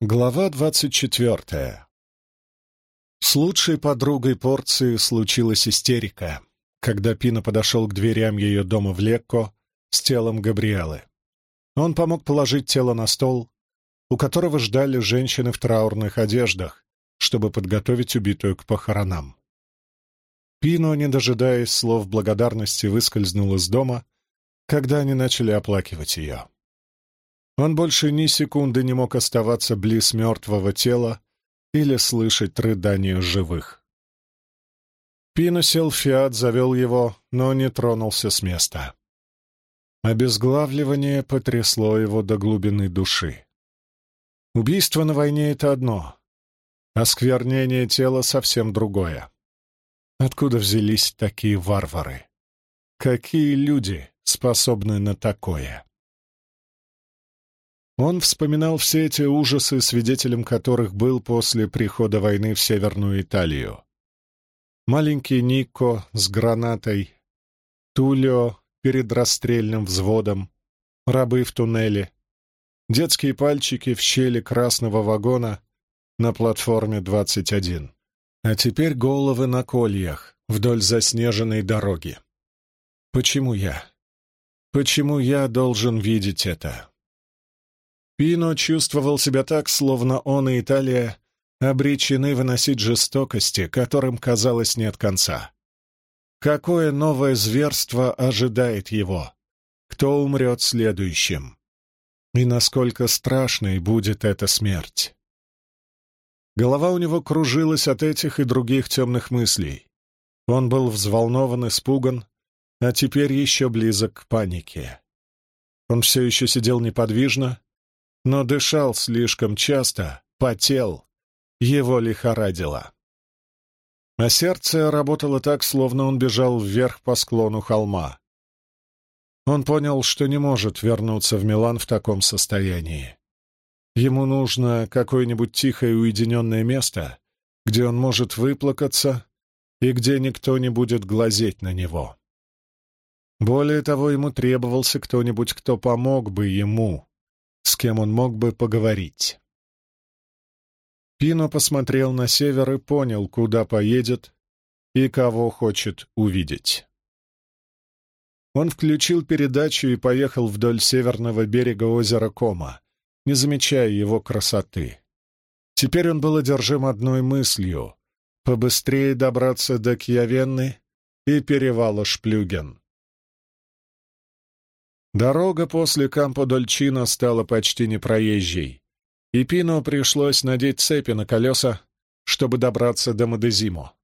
Глава двадцать четвертая. С лучшей подругой порции случилась истерика, когда Пина подошел к дверям ее дома в Лекко с телом Габриэлы. Он помог положить тело на стол, у которого ждали женщины в траурных одеждах, чтобы подготовить убитую к похоронам. Пино, не дожидаясь слов благодарности, выскользнул из дома, когда они начали оплакивать ее. Он больше ни секунды не мог оставаться близ мертвого тела или слышать рыдания живых. Пино сел в фиат, завел его, но не тронулся с места. Обезглавливание потрясло его до глубины души. Убийство на войне — это одно, осквернение тела — совсем другое. Откуда взялись такие варвары? Какие люди способны на такое? Он вспоминал все эти ужасы, свидетелем которых был после прихода войны в Северную Италию. Маленький Нико с гранатой, Тулио перед расстрельным взводом, рабы в туннеле, детские пальчики в щели красного вагона на платформе 21. А теперь головы на кольях вдоль заснеженной дороги. Почему я? Почему я должен видеть это? Пино чувствовал себя так, словно он и Италия обречены выносить жестокости, которым, казалось, нет конца. Какое новое зверство ожидает его? Кто умрет следующим? И насколько страшной будет эта смерть? Голова у него кружилась от этих и других темных мыслей. Он был взволнован, испуган, а теперь еще близок к панике. Он все еще сидел неподвижно, но дышал слишком часто, потел, его лихорадило. А сердце работало так, словно он бежал вверх по склону холма. Он понял, что не может вернуться в Милан в таком состоянии. Ему нужно какое-нибудь тихое уединенное место, где он может выплакаться и где никто не будет глазеть на него. Более того, ему требовался кто-нибудь, кто помог бы ему, с кем он мог бы поговорить. Пино посмотрел на север и понял, куда поедет и кого хочет увидеть. Он включил передачу и поехал вдоль северного берега озера Кома, не замечая его красоты. Теперь он был одержим одной мыслью — побыстрее добраться до Кьявенны и перевала Шплюген. Дорога после Кампо-Дольчино стала почти непроезжей, и Пино пришлось надеть цепи на колеса, чтобы добраться до Мадезимо.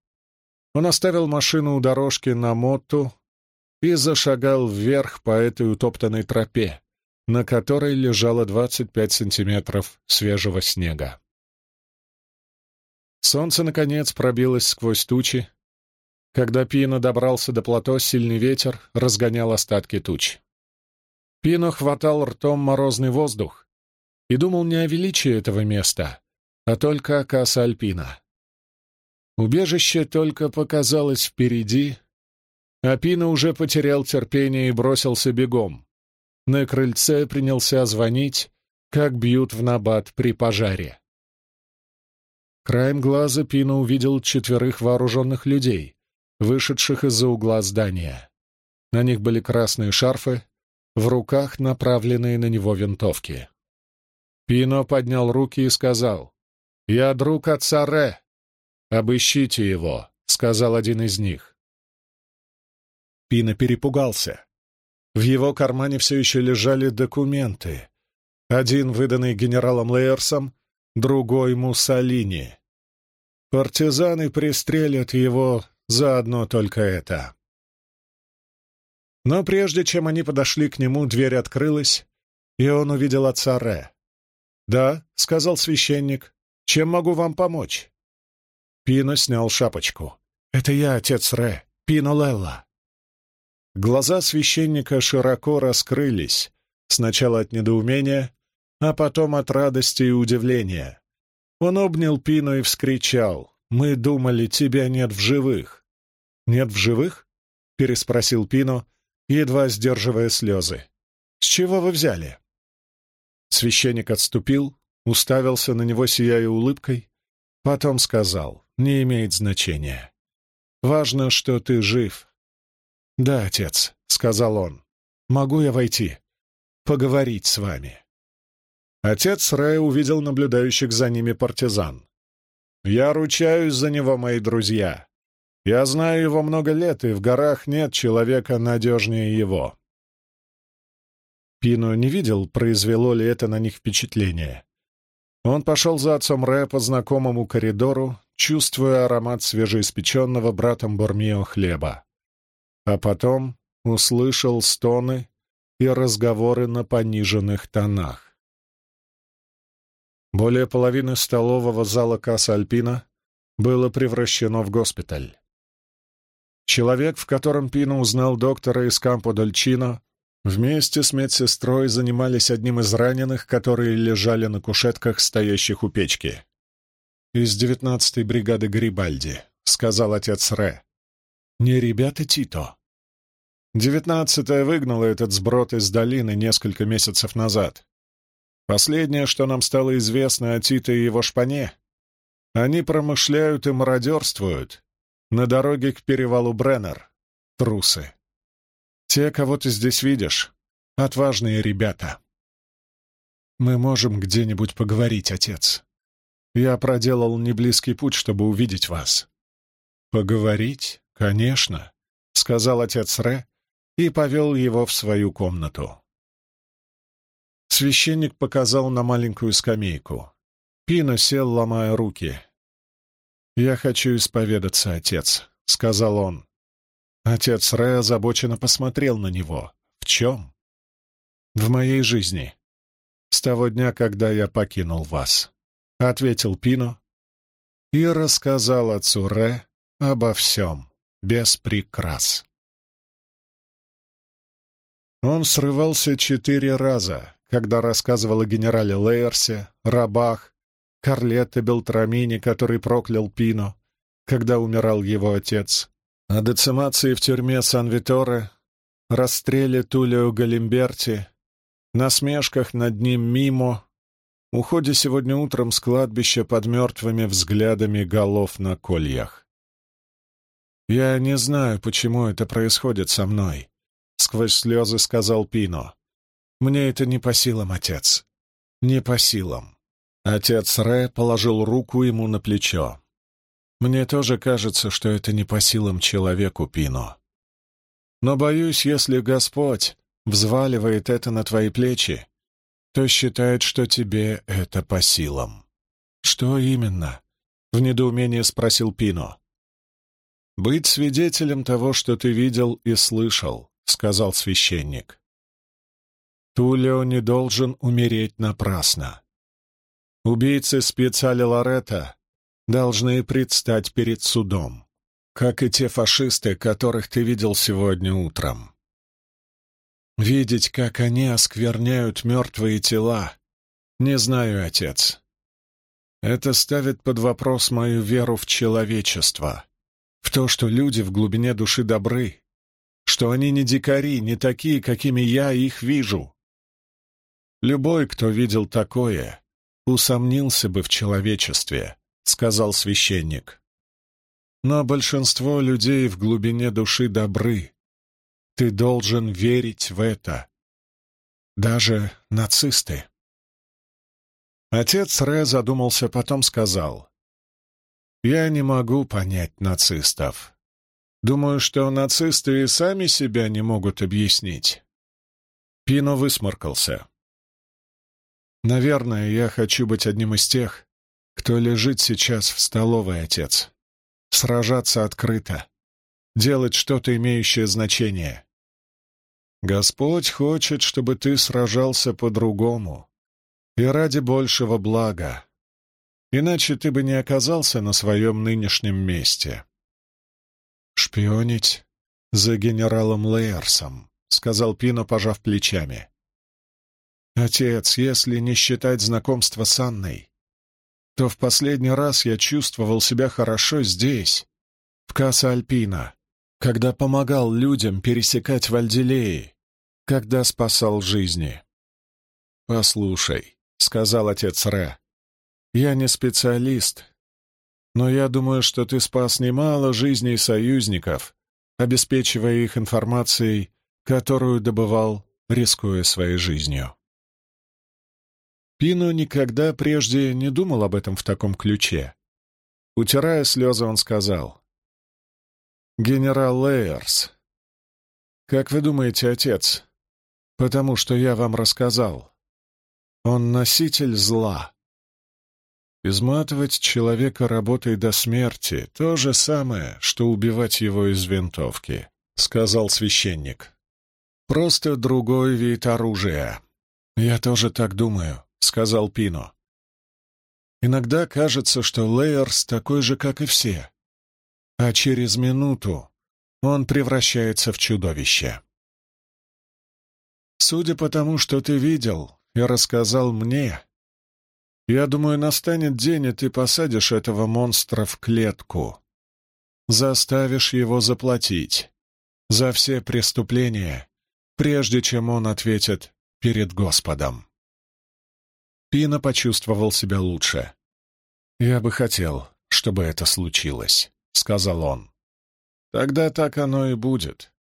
Он оставил машину у дорожки на Мотту и зашагал вверх по этой утоптанной тропе, на которой лежало 25 сантиметров свежего снега. Солнце, наконец, пробилось сквозь тучи. Когда Пино добрался до плато, сильный ветер разгонял остатки туч. Пино хватал ртом морозный воздух и думал не о величии этого места, а только о Каса Альпина. Убежище только показалось впереди, а Пино уже потерял терпение и бросился бегом. На крыльце принялся звонить, как бьют в набат при пожаре. Краем глаза Пино увидел четверых вооруженных людей, вышедших из-за угла здания. На них были красные шарфы, в руках направленные на него винтовки. Пино поднял руки и сказал, «Я друг отца Ре. Обыщите его», — сказал один из них. Пино перепугался. В его кармане все еще лежали документы. Один выданный генералом Лейерсом, другой — Муссолини. Партизаны пристрелят его за одно только это. Но прежде чем они подошли к нему, дверь открылась, и он увидел отца Ре. «Да», — сказал священник, — «чем могу вам помочь?» Пино снял шапочку. «Это я, отец Ре, Пино Лелла». Глаза священника широко раскрылись, сначала от недоумения, а потом от радости и удивления. Он обнял Пино и вскричал. «Мы думали, тебя нет в живых». «Нет в живых?» — переспросил Пино, едва сдерживая слезы. «С чего вы взяли?» Священник отступил, уставился на него, сияя улыбкой, потом сказал, «Не имеет значения. Важно, что ты жив». «Да, отец», — сказал он, — «могу я войти? Поговорить с вами». Отец Рэя увидел наблюдающих за ними партизан. «Я ручаюсь за него, мои друзья. Я знаю его много лет, и в горах нет человека надежнее его». Пино не видел, произвело ли это на них впечатление. Он пошел за отцом Рэя по знакомому коридору, чувствуя аромат свежеиспеченного братом Бормио хлеба. А потом услышал стоны и разговоры на пониженных тонах. Более половины столового зала Касса Альпина было превращено в госпиталь. Человек, в котором Пино узнал доктора из Кампо Дольчино, вместе с медсестрой занимались одним из раненых, которые лежали на кушетках, стоящих у печки. «Из девятнадцатой бригады Гарибальди», — сказал отец Ре. «Не ребята Тито». Девятнадцатая выгнала этот сброд из долины несколько месяцев назад. Последнее, что нам стало известно о Тито и его шпане, они промышляют и мародерствуют, на дороге к перевалу Бреннер. Трусы. Те, кого ты здесь видишь, отважные ребята. Мы можем где-нибудь поговорить, отец. Я проделал неблизкий путь, чтобы увидеть вас. Поговорить? Конечно, — сказал отец Ре и повел его в свою комнату. Священник показал на маленькую скамейку. Пино сел, ломая руки. «Я хочу исповедаться, отец», — сказал он. Отец Ре озабоченно посмотрел на него. «В чем?» «В моей жизни. С того дня, когда я покинул вас», — ответил Пино и рассказал отцу Ре обо всем, без прикрас. Он срывался четыре раза, когда рассказывал о генерале Лейерсе, рабах, Карлетто Белтрамине, который проклял Пино, когда умирал его отец, о децимации в тюрьме Сан-Виторе, расстреле Тулио Галимберти, насмешках над ним мимо, уходе сегодня утром с кладбища под мертвыми взглядами голов на кольях. «Я не знаю, почему это происходит со мной», — сквозь слезы сказал Пино. «Мне это не по силам, отец. Не по силам». Отец Ре положил руку ему на плечо. «Мне тоже кажется, что это не по силам человеку, Пино. Но боюсь, если Господь взваливает это на твои плечи, то считает, что тебе это по силам». «Что именно?» — в недоумении спросил Пино. «Быть свидетелем того, что ты видел и слышал», — сказал священник. «Тулио не должен умереть напрасно. Убийцы специали Лоретта должны предстать перед судом, как и те фашисты, которых ты видел сегодня утром. Видеть, как они оскверняют мертвые тела, не знаю, отец. Это ставит под вопрос мою веру в человечество, в то, что люди в глубине души добры, что они не дикари, не такие, какими я их вижу. Любой, кто видел такое, усомнился бы в человечестве», — сказал священник. «Но большинство людей в глубине души добры. Ты должен верить в это. Даже нацисты». Отец Ре задумался, потом сказал. «Я не могу понять нацистов. Думаю, что нацисты и сами себя не могут объяснить». Пино высморкался. Наверное, я хочу быть одним из тех, кто лежит сейчас в столовой, отец. Сражаться открыто. Делать что-то, имеющее значение. Господь хочет, чтобы ты сражался по-другому и ради большего блага. Иначе ты бы не оказался на своем нынешнем месте. «Шпионить за генералом Лейерсом», — сказал Пино, пожав плечами. Отец, если не считать знакомства с Анной, то в последний раз я чувствовал себя хорошо здесь, в Касса-Альпина, когда помогал людям пересекать Вальдилеи, когда спасал жизни. «Послушай», — сказал отец Ре. «Я не специалист, но я думаю, что ты спас немало жизней союзников, обеспечивая их информацией, которую добывал, рискуя своей жизнью». Пино никогда прежде не думал об этом в таком ключе. Утирая слезы, он сказал. «Генерал Лейерс, как вы думаете, отец, потому что я вам рассказал, он носитель зла. Изматывать человека работой до смерти — то же самое, что убивать его из винтовки», — сказал священник. «Просто другой вид оружия. Я тоже так думаю сказал Пино. Иногда кажется, что Лейерс такой же, как и все. А через минуту он превращается в чудовище. Судя по тому, что ты видел и рассказал мне, я думаю, настанет день, и ты посадишь этого монстра в клетку. Заставишь его заплатить за все преступления, прежде чем он ответит перед Господом. Пина почувствовал себя лучше. «Я бы хотел, чтобы это случилось», — сказал он. «Тогда так оно и будет».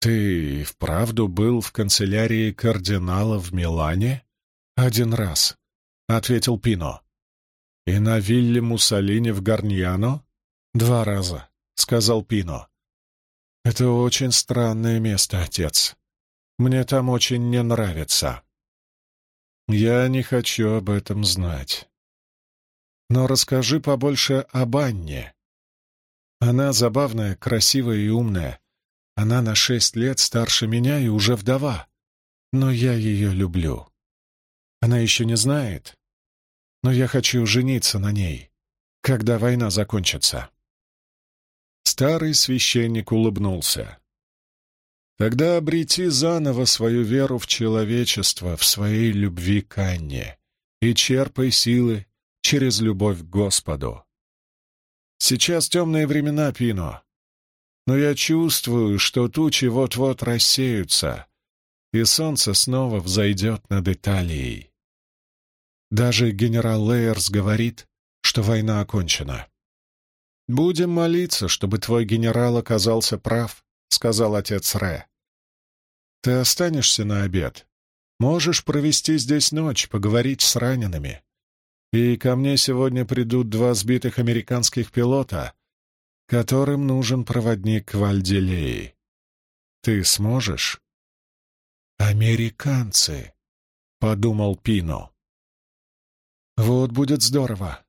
«Ты вправду был в канцелярии кардинала в Милане?» «Один раз», — ответил Пино. «И на вилле Муссолини в Гарньяно?» «Два раза», — сказал Пино. «Это очень странное место, отец. Мне там очень не нравится». Я не хочу об этом знать. Но расскажи побольше об Анне. Она забавная, красивая и умная. Она на шесть лет старше меня и уже вдова. Но я ее люблю. Она еще не знает. Но я хочу жениться на ней, когда война закончится. Старый священник улыбнулся. Тогда обрети заново свою веру в человечество, в своей любви к Анне, и черпай силы через любовь к Господу. Сейчас темные времена, Пино, но я чувствую, что тучи вот-вот рассеются, и солнце снова взойдет над Италией. Даже генерал Лейерс говорит, что война окончена. «Будем молиться, чтобы твой генерал оказался прав», — сказал отец Ре. «Ты останешься на обед. Можешь провести здесь ночь, поговорить с ранеными. И ко мне сегодня придут два сбитых американских пилота, которым нужен проводник в Альделеи. Ты сможешь?» «Американцы», — подумал Пино. «Вот будет здорово.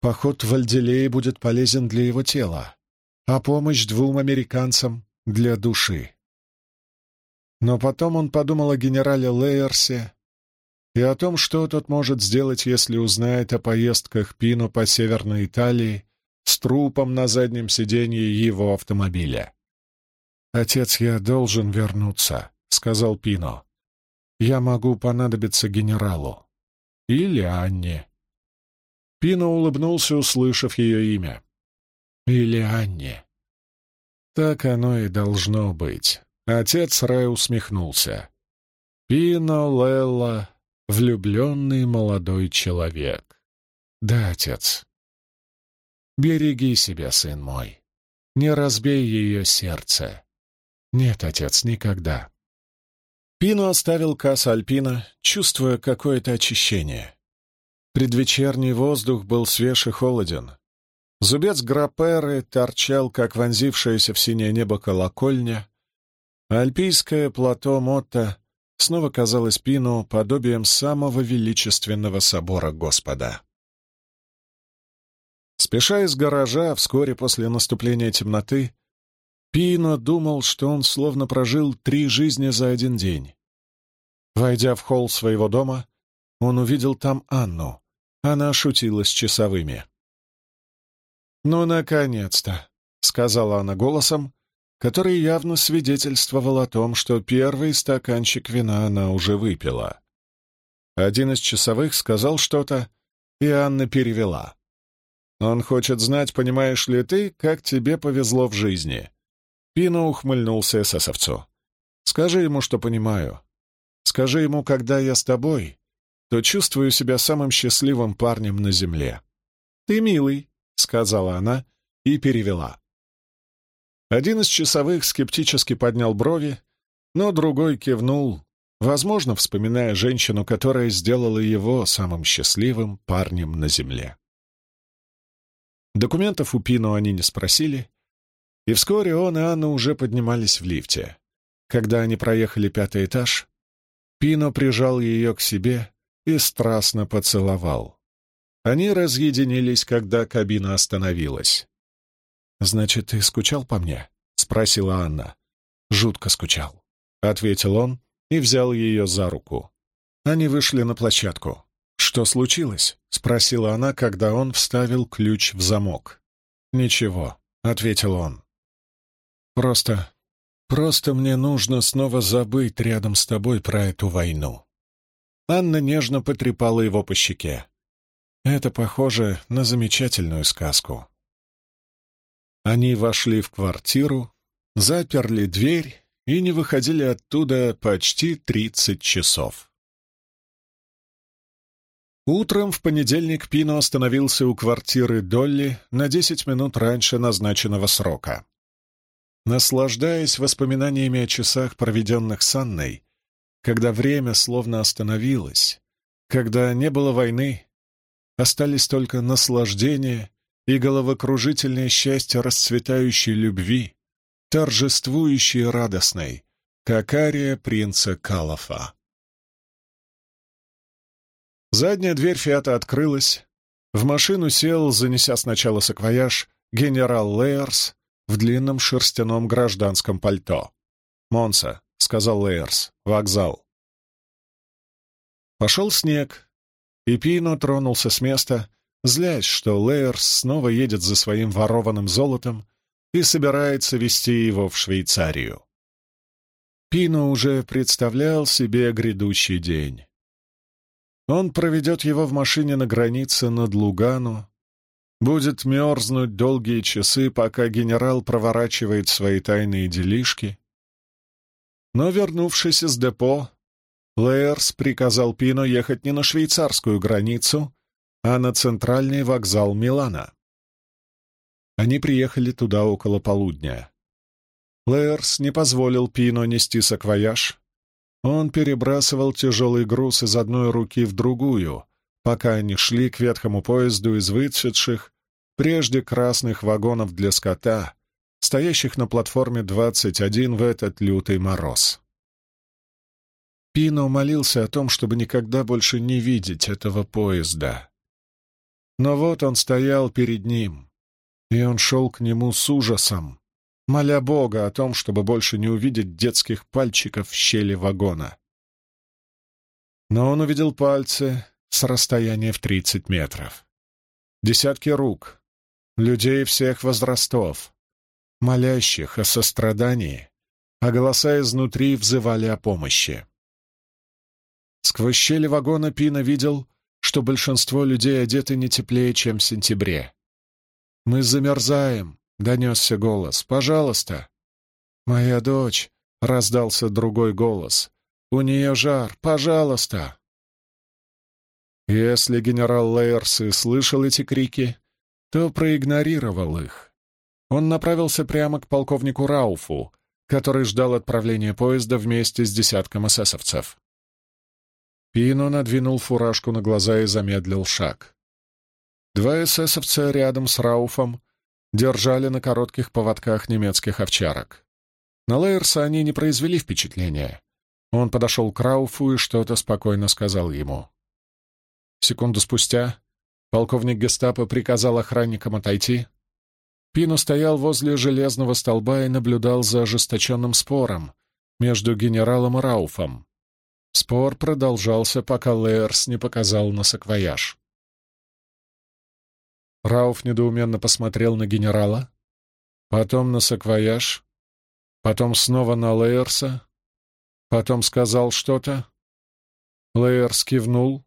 Поход в Альделеи будет полезен для его тела а помощь двум американцам для души. Но потом он подумал о генерале Лейерсе и о том, что тот может сделать, если узнает о поездках Пино по Северной Италии с трупом на заднем сиденье его автомобиля. «Отец, я должен вернуться», — сказал Пино. «Я могу понадобиться генералу. Или Анне». Пино улыбнулся, услышав ее имя. Или Анне. Так оно и должно быть. Отец Рэй усмехнулся. Пино Лелла — влюбленный молодой человек. Да, отец. Береги себя, сын мой. Не разбей ее сердце. Нет, отец, никогда. Пино оставил Касса Альпина, чувствуя какое-то очищение. Предвечерний воздух был свеж и холоден, Зубец Граперы торчал, как вонзившаяся в синее небо колокольня, альпийское плато Мотта снова казалось Пину подобием самого величественного собора Господа. Спеша из гаража вскоре после наступления темноты, Пино думал, что он словно прожил три жизни за один день. Войдя в холл своего дома, он увидел там Анну. Она шутила с часовыми. «Ну, наконец-то!» — сказала она голосом, который явно свидетельствовал о том, что первый стаканчик вина она уже выпила. Один из часовых сказал что-то, и Анна перевела. «Он хочет знать, понимаешь ли ты, как тебе повезло в жизни». Пино ухмыльнулся эсэсовцу. «Скажи ему, что понимаю. Скажи ему, когда я с тобой, то чувствую себя самым счастливым парнем на земле. «Ты милый», — сказала она и перевела. Один из часовых скептически поднял брови, но другой кивнул, возможно, вспоминая женщину, которая сделала его самым счастливым парнем на земле. Документов у Пино они не спросили, и вскоре он и Анна уже поднимались в лифте. Когда они проехали пятый этаж, Пино прижал ее к себе и страстно поцеловал. Они разъединились, когда кабина остановилась. «Значит, ты скучал по мне?» — спросила Анна. «Жутко скучал», — ответил он и взял ее за руку. Они вышли на площадку. «Что случилось?» — спросила она, когда он вставил ключ в замок. «Ничего», — ответил он. «Просто... просто мне нужно снова забыть рядом с тобой про эту войну». Анна нежно потрепала его по щеке. Это похоже на замечательную сказку. Они вошли в квартиру, заперли дверь и не выходили оттуда почти тридцать часов. Утром в понедельник Пино остановился у квартиры Долли на десять минут раньше назначенного срока. Наслаждаясь воспоминаниями о часах, проведенных с Анной, когда время словно остановилось, когда не было войны, остались только наслаждение и головокружительное счастье расцветающей любви, торжествующей и радостной, как ария принца Калафа. Задняя дверь Фиата открылась. В машину сел, занеся сначала саквояж, генерал Лейерс в длинном шерстяном гражданском пальто. «Монса», — сказал Лейерс, — «вокзал». Пошел снег, и Пино тронулся с места, злясь, что Лейерс снова едет за своим ворованным золотом и собирается везти его в Швейцарию. Пино уже представлял себе грядущий день. Он проведет его в машине на границе над Лугану, будет мерзнуть долгие часы, пока генерал проворачивает свои тайные делишки. Но, вернувшись из депо, Лейерс приказал Пино ехать не на швейцарскую границу, а на центральный вокзал Милана. Они приехали туда около полудня. Лейерс не позволил Пино нести саквояж. Он перебрасывал тяжелый груз из одной руки в другую, пока они шли к ветхому поезду из выцветших, прежде красных вагонов для скота, стоящих на платформе 21 в этот лютый мороз. Пино молился о том, чтобы никогда больше не видеть этого поезда. Но вот он стоял перед ним, и он шел к нему с ужасом, моля Бога о том, чтобы больше не увидеть детских пальчиков в щели вагона. Но он увидел пальцы с расстояния в тридцать метров. Десятки рук, людей всех возрастов, молящих о сострадании, а голоса изнутри взывали о помощи. Сквозь щели вагона Пина видел, что большинство людей одеты не теплее, чем в сентябре. «Мы замерзаем», — донесся голос. «Пожалуйста». «Моя дочь», — раздался другой голос. «У нее жар. Пожалуйста». Если генерал Лейерс и слышал эти крики, то проигнорировал их. Он направился прямо к полковнику Рауфу, который ждал отправления поезда вместе с десятком эсэсовцев. Пино надвинул фуражку на глаза и замедлил шаг. Два эсэсовца рядом с Рауфом держали на коротких поводках немецких овчарок. На Лейерса они не произвели впечатления. Он подошел к Рауфу и что-то спокойно сказал ему. Секунду спустя полковник гестапо приказал охранникам отойти. Пино стоял возле железного столба и наблюдал за ожесточенным спором между генералом и Рауфом. Спор продолжался, пока Лейерс не показал на саквояж. Рауф недоуменно посмотрел на генерала, потом на саквояж, потом снова на Лейерса, потом сказал что-то. Лейерс кивнул.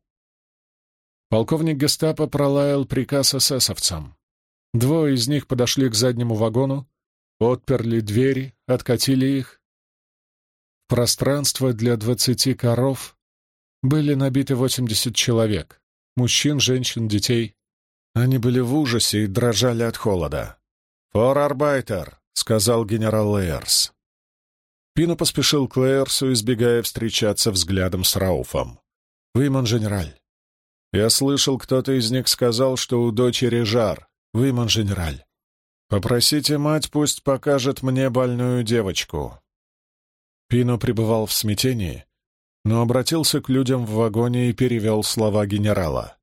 Полковник гестапо пролаял приказ эсэсовцам. Двое из них подошли к заднему вагону, отперли двери, откатили их, Пространство для двадцати коров были набиты 80 человек. Мужчин, женщин, детей. Они были в ужасе и дрожали от холода. «Форарбайтер», — сказал генерал Лейерс. Пино поспешил к Лейерсу, избегая встречаться взглядом с Рауфом. «Вы, монженераль». «Я слышал, кто-то из них сказал, что у дочери жар. Вы, монженераль. Попросите мать, пусть покажет мне больную девочку». Пино пребывал в смятении, но обратился к людям в вагоне и перевел слова генерала.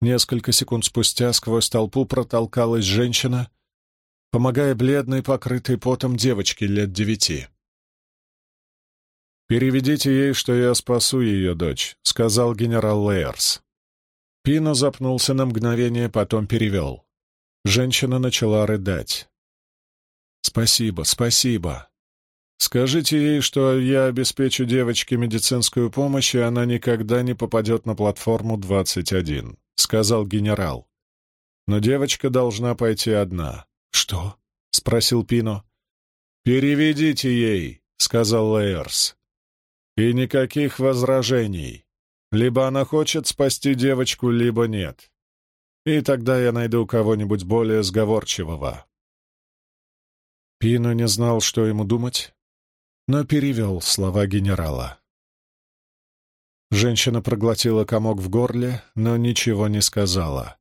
Несколько секунд спустя сквозь толпу протолкалась женщина, помогая бледной, покрытой потом девочке лет девяти. «Переведите ей, что я спасу ее дочь», — сказал генерал Лейерс. Пино запнулся на мгновение, потом перевел. Женщина начала рыдать. «Спасибо, спасибо. Скажите ей, что я обеспечу девочке медицинскую помощь, и она никогда не попадет на платформу 21», — сказал генерал. «Но девочка должна пойти одна». «Что?» — спросил Пино. «Переведите ей», — сказал Лейерс. «И никаких возражений. Либо она хочет спасти девочку, либо нет. И тогда я найду кого-нибудь более сговорчивого». Пино не знал, что ему думать, но перевел слова генерала. Женщина проглотила комок в горле, но ничего не сказала.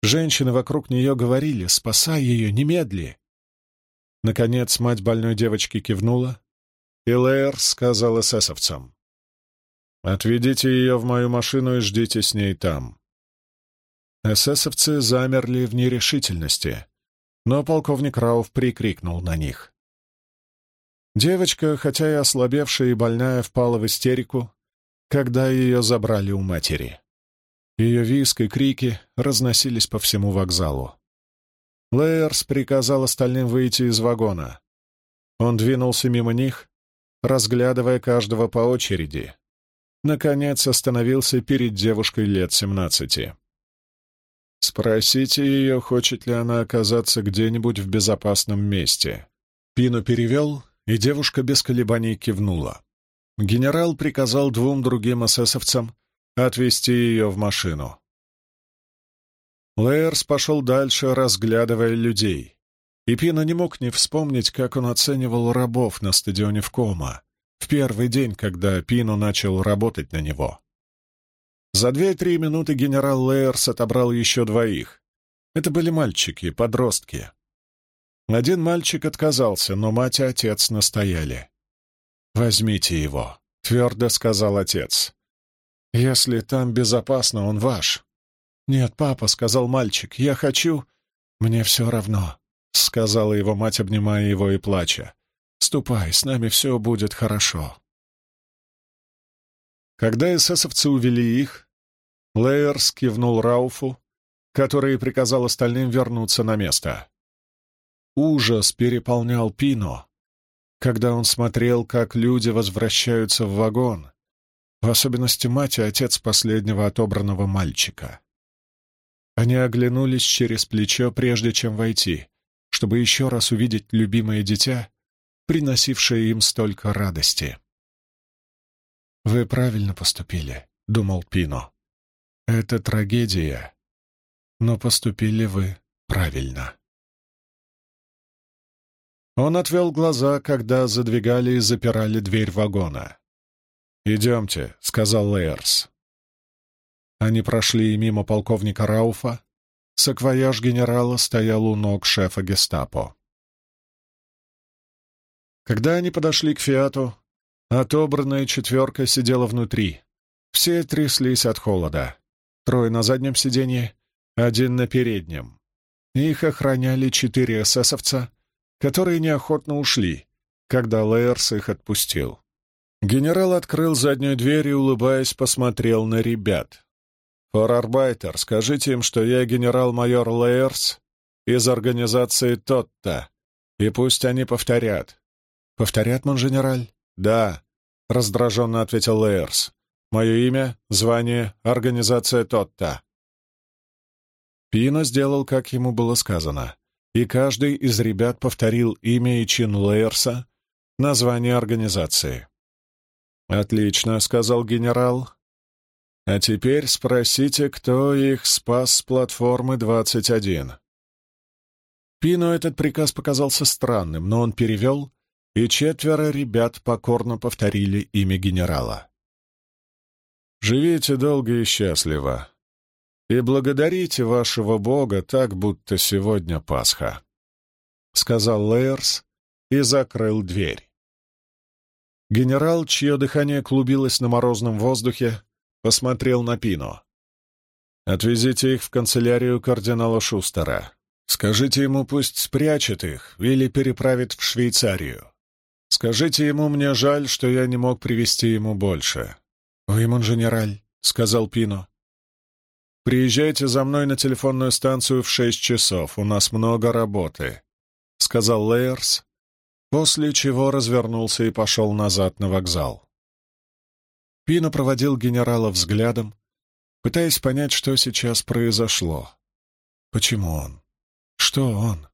Женщины вокруг нее говорили «Спасай ее, немедли!» Наконец мать больной девочки кивнула, и Лэйр сказал эсэсовцам «Отведите ее в мою машину и ждите с ней там». Эсэсовцы замерли в нерешительности, но полковник Рауф прикрикнул на них. Девочка, хотя и ослабевшая и больная, впала в истерику, когда ее забрали у матери. Ее виск и крики разносились по всему вокзалу. Лейерс приказал остальным выйти из вагона. Он двинулся мимо них, разглядывая каждого по очереди. Наконец остановился перед девушкой лет семнадцати. «Спросите ее, хочет ли она оказаться где-нибудь в безопасном месте». Пину перевел и девушка без колебаний кивнула. Генерал приказал двум другим эсэсовцам отвезти ее в машину. Лейерс пошел дальше, разглядывая людей. И Пина не мог не вспомнить, как он оценивал рабов на стадионе в Кома в первый день, когда Пину начал работать на него. За две-три минуты генерал Лейерс отобрал еще двоих. Это были мальчики, подростки. Один мальчик отказался, но мать и отец настояли. «Возьмите его», — твердо сказал отец. «Если там безопасно, он ваш». «Нет, папа», — сказал мальчик, — «я хочу...» «Мне все равно», — сказала его мать, обнимая его и плача. «Ступай, с нами все будет хорошо». Когда эсэсовцы увели их, Лейерс кивнул Рауфу, который приказал остальным вернуться на место. Ужас переполнял Пино, когда он смотрел, как люди возвращаются в вагон, в особенности мать и отец последнего отобранного мальчика. Они оглянулись через плечо, прежде чем войти, чтобы еще раз увидеть любимое дитя, приносившее им столько радости. «Вы правильно поступили», — думал Пино. «Это трагедия, но поступили вы правильно». Он отвел глаза, когда задвигали и запирали дверь вагона. «Идемте», — сказал Лейерс. Они прошли мимо полковника Рауфа. Саквояж генерала стоял у ног шефа гестапо. Когда они подошли к «Фиату», отобранная четверка сидела внутри. Все тряслись от холода. Трое на заднем сиденье, один на переднем. Их охраняли четыре эсэсовца — которые неохотно ушли, когда Лейерс их отпустил. Генерал открыл заднюю дверь и, улыбаясь, посмотрел на ребят. «Форарбайтер, скажите им, что я генерал-майор Лейерс из организации Тотта, и пусть они повторят». «Повторят, монженераль?» «Да», — раздраженно ответил Лейерс. «Мое имя, звание, организация Тотта». Пино сделал, как ему было сказано и каждый из ребят повторил имя и чин Лейерса, название организации. «Отлично», — сказал генерал. «А теперь спросите, кто их спас с платформы 21». Пину этот приказ показался странным, но он перевел, и четверо ребят покорно повторили имя генерала. «Живите долго и счастливо, и благодарите вашего Бога так, будто сегодня Пасха», — сказал Лейерс и закрыл дверь. Генерал, чье дыхание клубилось на морозном воздухе, посмотрел на Пино. «Отвезите их в канцелярию кардинала Шустера. Скажите ему, пусть спрячет их или переправит в Швейцарию. Скажите ему, мне жаль, что я не мог привести ему больше». «Ой, монженераль», — сказал Пино. «Приезжайте за мной на телефонную станцию в шесть часов, у нас много работы», — сказал Лейерс, после чего развернулся и пошел назад на вокзал. Пино проводил генерала взглядом, пытаясь понять, что сейчас произошло. Почему он? Что он?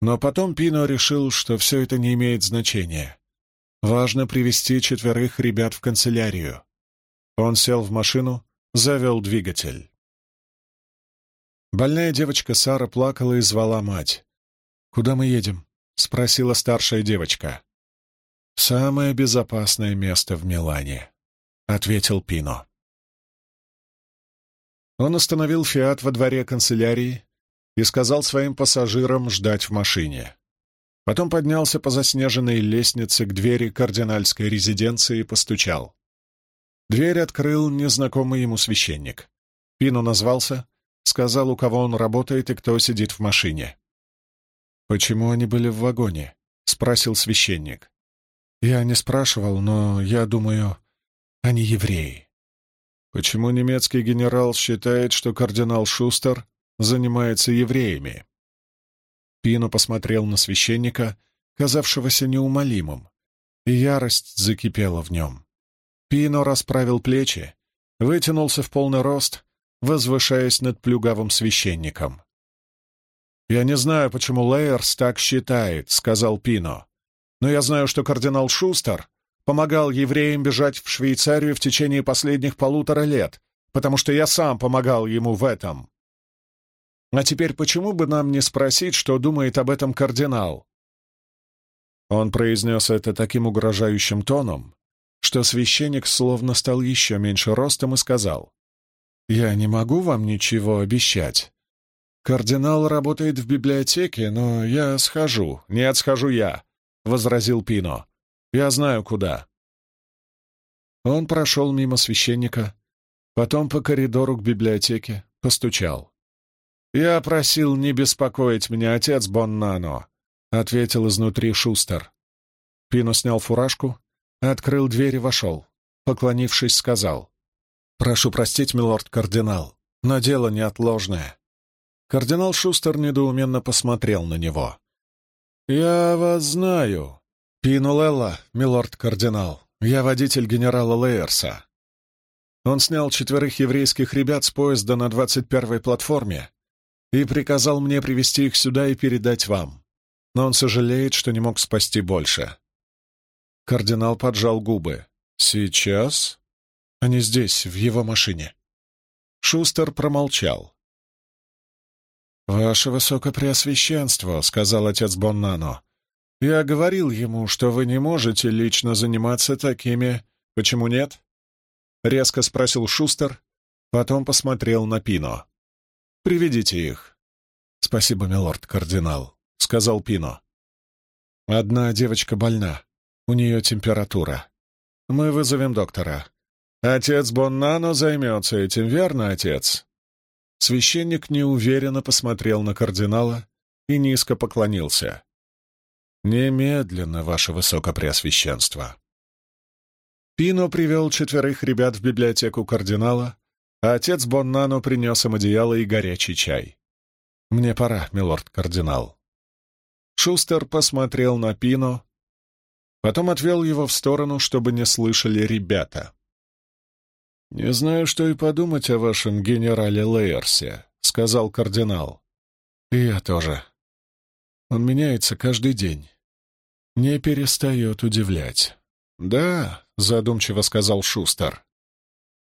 Но потом Пино решил, что все это не имеет значения. Важно привести четверых ребят в канцелярию. Он сел в машину, завел двигатель. Больная девочка Сара плакала и звала мать. «Куда мы едем?» — спросила старшая девочка. «Самое безопасное место в Милане», — ответил Пино. Он остановил «Фиат» во дворе канцелярии и сказал своим пассажирам ждать в машине. Потом поднялся по заснеженной лестнице к двери кардинальской резиденции и постучал. Дверь открыл незнакомый ему священник. Пино назвался, сказал, у кого он работает и кто сидит в машине. «Почему они были в вагоне?» — спросил священник. «Я не спрашивал, но я думаю, они евреи». «Почему немецкий генерал считает, что кардинал Шустер занимается евреями?» Пино посмотрел на священника, казавшегося неумолимым, и ярость закипела в нем. Пино расправил плечи, вытянулся в полный рост, возвышаясь над плюгавым священником. «Я не знаю, почему Лейерс так считает», — сказал Пино. «Но я знаю, что кардинал Шустер помогал евреям бежать в Швейцарию в течение последних полутора лет, потому что я сам помогал ему в этом. А теперь почему бы нам не спросить, что думает об этом кардинал?» Он произнес это таким угрожающим тоном, что священник словно стал еще меньше ростом и сказал, «Я не могу вам ничего обещать, «Кардинал работает в библиотеке, но я схожу». «Нет, схожу я», — возразил Пино. «Я знаю, куда». Он прошел мимо священника, потом по коридору к библиотеке, постучал. «Я просил не беспокоить меня, отец Боннано», — ответил изнутри Шустер. Пино снял фуражку, открыл дверь и вошел. Поклонившись, сказал. «Прошу простить, милорд-кардинал, но дело неотложное. Кардинал Шустер недоуменно посмотрел на него. «Я вас знаю. Пинулелла, милорд-кардинал. Я водитель генерала Лейерса. Он снял четверых еврейских ребят с поезда на 21-й платформе и приказал мне привести их сюда и передать вам. Но он сожалеет, что не мог спасти больше». Кардинал поджал губы. «Сейчас?» «Они здесь, в его машине». Шустер промолчал. «Ваше Высокопреосвященство», — сказал отец Боннано, — «я говорил ему, что вы не можете лично заниматься такими... Почему нет?» — резко спросил Шустер, потом посмотрел на Пино. «Приведите их». «Спасибо, милорд-кардинал», — сказал Пино. «Одна девочка больна, у нее температура. Мы вызовем доктора. Отец Боннано займется этим, верно, отец?» Священник неуверенно посмотрел на кардинала и низко поклонился. «Немедленно, ваше высокопреосвященство!» Пино привел четверых ребят в библиотеку кардинала, а отец Боннано принес им одеяло и горячий чай. «Мне пора, милорд-кардинал». Шустер посмотрел на Пино, потом отвел его в сторону, чтобы не слышали ребята. «Не знаю, что и подумать о вашем генерале Лейерсе», — сказал кардинал. «И я тоже. Он меняется каждый день. Не перестает удивлять». «Да, — задумчиво сказал Шустер.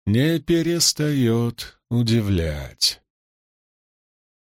«Не перестает удивлять».